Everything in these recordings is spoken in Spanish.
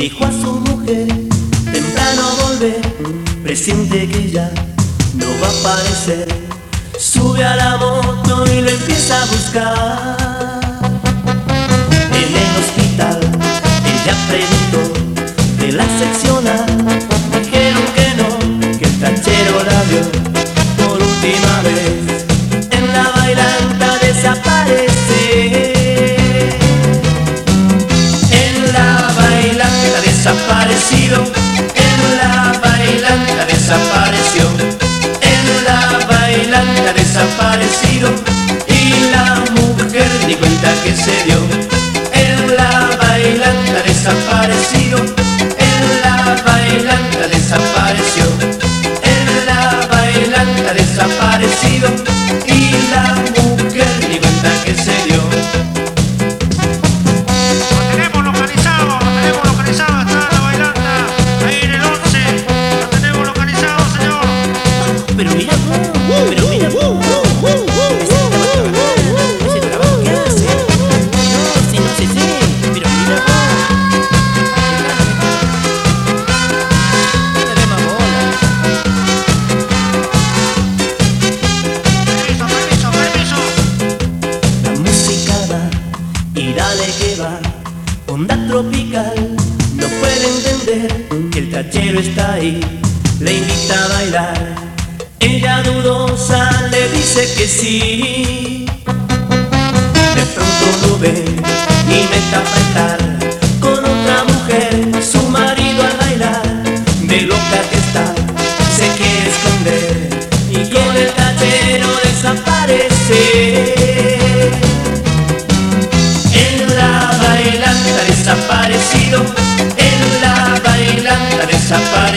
dijo a su mujer, temprano volver, presiente que ya no va a aparecer. Sube a la moto y lo empieza a buscar. En la bailanta desapareció. En la bailanta desaparecido. Y la mujer ni cuenta que se dio. En la bailanta desaparecido. Y dale que va, onda tropical. No puede entender que el tachero está ahí, le invita a bailar. Ella dudosa le dice que sí. De pronto lo ve y mete a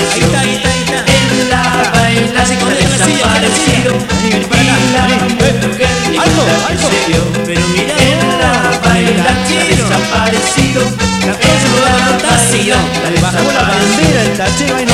desapareció. En la bailanta desaparecido, y la mujer ni cuenta que se dio. Pero mira, en la bailanta desaparecido, en la bailanta Bajó la bandera el tachero